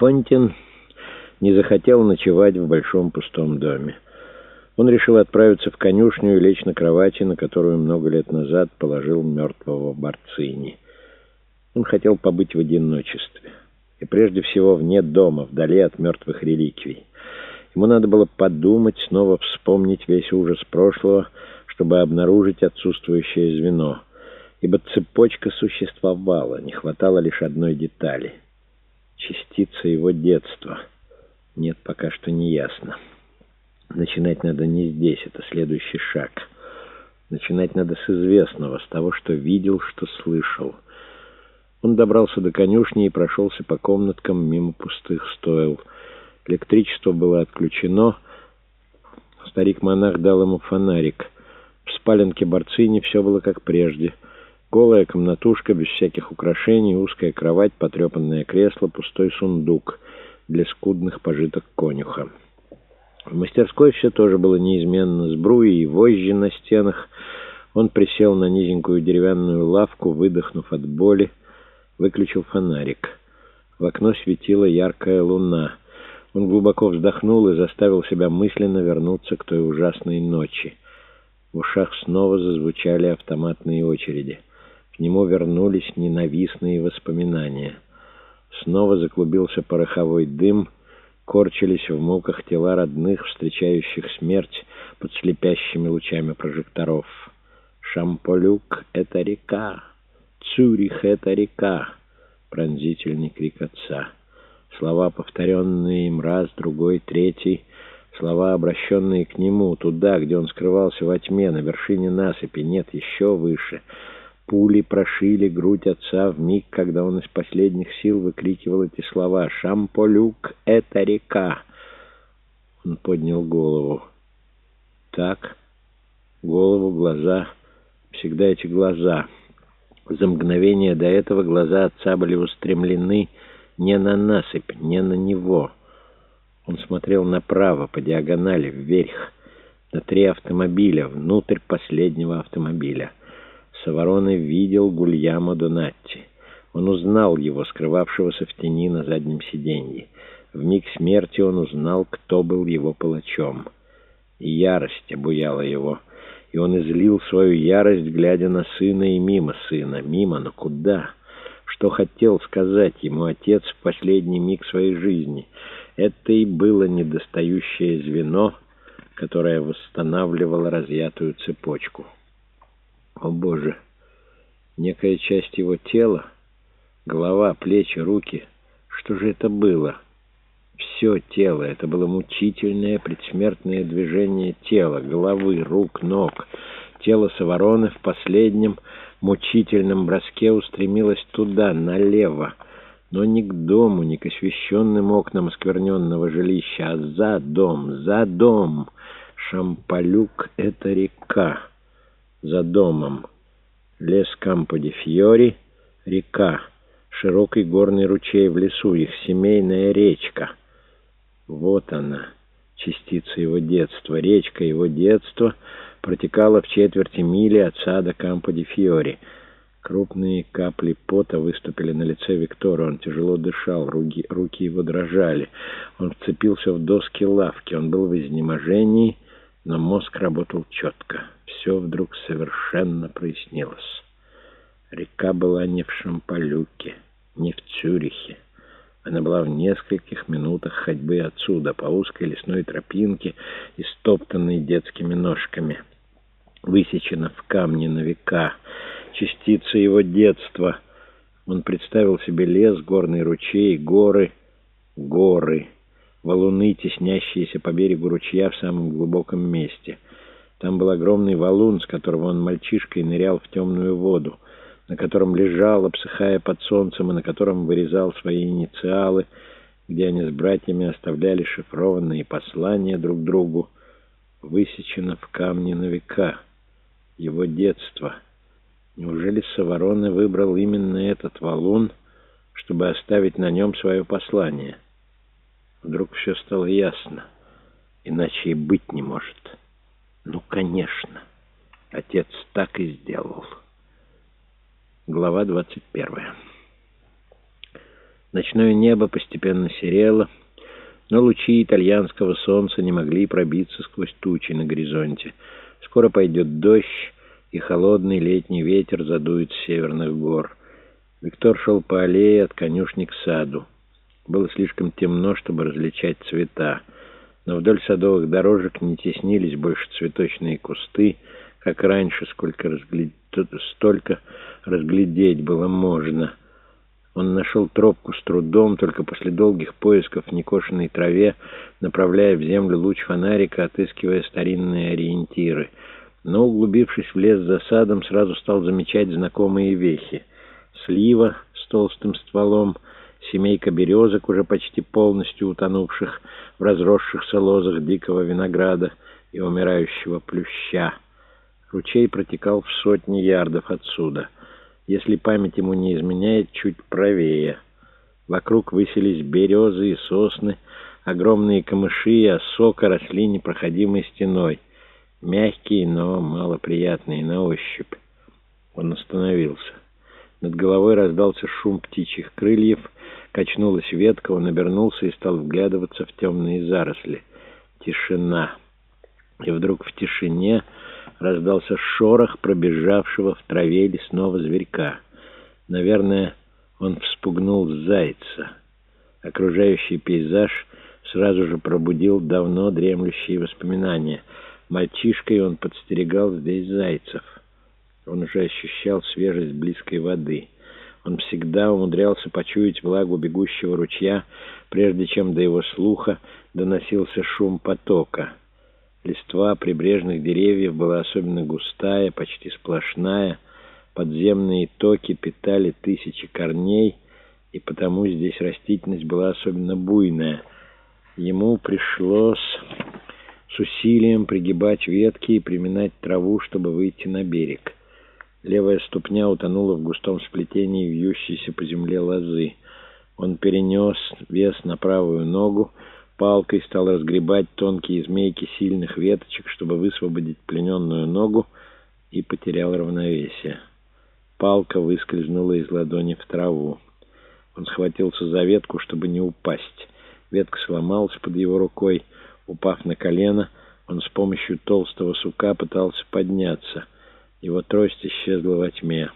Фонтин не захотел ночевать в большом пустом доме. Он решил отправиться в конюшню и лечь на кровати, на которую много лет назад положил мертвого Барцини. Он хотел побыть в одиночестве. И прежде всего вне дома, вдали от мертвых реликвий. Ему надо было подумать, снова вспомнить весь ужас прошлого, чтобы обнаружить отсутствующее звено. Ибо цепочка существовала, не хватало лишь одной детали. Частица его детства. Нет, пока что не ясно. Начинать надо не здесь, это следующий шаг. Начинать надо с известного, с того, что видел, что слышал. Он добрался до конюшни и прошелся по комнаткам мимо пустых стоил. Электричество было отключено. Старик-монах дал ему фонарик. В спаленке Борцини все было как прежде. Голая комнатушка без всяких украшений, узкая кровать, потрепанное кресло, пустой сундук для скудных пожиток конюха. В мастерской все тоже было неизменно. Сбруи и вожжи на стенах. Он присел на низенькую деревянную лавку, выдохнув от боли, выключил фонарик. В окно светила яркая луна. Он глубоко вздохнул и заставил себя мысленно вернуться к той ужасной ночи. В ушах снова зазвучали автоматные очереди. К нему вернулись ненавистные воспоминания. Снова заклубился пороховой дым, корчились в муках тела родных, встречающих смерть под слепящими лучами прожекторов. «Шамполюк — это река! Цюрих — это река!» — пронзительный крик отца. Слова, повторенные им раз, другой, третий, слова, обращенные к нему, туда, где он скрывался во тьме, на вершине насыпи, нет, еще выше. Пули прошили грудь отца в миг, когда он из последних сил выкрикивал эти слова «Шамполюк — это река!» Он поднял голову. Так, голову, глаза, всегда эти глаза. За мгновение до этого глаза отца были устремлены не на насыпь, не на него. Он смотрел направо, по диагонали, вверх, на три автомобиля, внутрь последнего автомобиля. Саварона видел Гульямо Донатти. Он узнал его, скрывавшегося в тени на заднем сиденье. В миг смерти он узнал, кто был его палачом. И ярость обуяла его, и он излил свою ярость, глядя на сына и мимо сына. Мимо, но куда? что хотел сказать ему отец в последний миг своей жизни. Это и было недостающее звено, которое восстанавливало разъятую цепочку. О, Боже! Некая часть его тела, голова, плечи, руки, что же это было? Все тело, это было мучительное предсмертное движение тела, головы, рук, ног. Тело Савороны в последнем мучительном броске устремилась туда, налево, но не к дому, не к освещенным окнам оскверненного жилища, а за дом, за дом. Шампалюк — это река. За домом. Лес Кампо-де-Фьори — река. Широкий горный ручей в лесу, их семейная речка. Вот она, частица его детства, речка его детства — протекала в четверти мили от сада Кампо-де-Фьори. Крупные капли пота выступили на лице Виктора. Он тяжело дышал, руки, руки его дрожали. Он вцепился в доски лавки. Он был в изнеможении, но мозг работал четко. Все вдруг совершенно прояснилось. Река была не в Шампалюке, не в Цюрихе. Она была в нескольких минутах ходьбы отсюда, по узкой лесной тропинке, истоптанной детскими ножками высечена в камне на века, частица его детства. Он представил себе лес, горный ручей, горы, горы, валуны, теснящиеся по берегу ручья в самом глубоком месте. Там был огромный валун, с которого он мальчишкой нырял в темную воду, на котором лежал, обсыхая под солнцем, и на котором вырезал свои инициалы, где они с братьями оставляли шифрованные послания друг другу, высечено в камне на века его детства. Неужели Саварона выбрал именно этот валун, чтобы оставить на нем свое послание? Вдруг все стало ясно, иначе и быть не может. Ну, конечно, отец так и сделал. Глава 21. Ночное небо постепенно серело, но лучи итальянского солнца не могли пробиться сквозь тучи на горизонте. Скоро пойдет дождь, и холодный летний ветер задует с северных гор. Виктор шел по аллее от конюшни к саду. Было слишком темно, чтобы различать цвета, но вдоль садовых дорожек не теснились больше цветочные кусты, как раньше, сколько разглядеть, столько разглядеть было можно — он нашел тропку с трудом, только после долгих поисков в некошенной траве, направляя в землю луч фонарика, отыскивая старинные ориентиры. Но, углубившись в лес за садом, сразу стал замечать знакомые вехи. Слива с толстым стволом, семейка березок, уже почти полностью утонувших в разросшихся лозах дикого винограда и умирающего плюща. Ручей протекал в сотни ярдов отсюда — если память ему не изменяет, чуть правее. Вокруг высились березы и сосны, огромные камыши и осока росли непроходимой стеной, мягкие, но малоприятные на ощупь. Он остановился. Над головой раздался шум птичьих крыльев, качнулась ветка, он обернулся и стал вглядываться в темные заросли. Тишина. И вдруг в тишине раздался шорох пробежавшего в траве лесного зверька. Наверное, он вспугнул зайца. Окружающий пейзаж сразу же пробудил давно дремлющие воспоминания. Мальчишкой он подстерегал здесь зайцев. Он уже ощущал свежесть близкой воды. Он всегда умудрялся почуять влагу бегущего ручья, прежде чем до его слуха доносился шум потока. Листва прибрежных деревьев была особенно густая, почти сплошная. Подземные токи питали тысячи корней, и потому здесь растительность была особенно буйная. Ему пришлось с усилием пригибать ветки и приминать траву, чтобы выйти на берег. Левая ступня утонула в густом сплетении вьющейся по земле лозы. Он перенес вес на правую ногу, палкой стал разгребать тонкие змейки сильных веточек, чтобы высвободить плененную ногу, и потерял равновесие. Палка выскользнула из ладони в траву. Он схватился за ветку, чтобы не упасть. Ветка сломалась под его рукой. Упав на колено, он с помощью толстого сука пытался подняться. Его трость исчезла во тьме.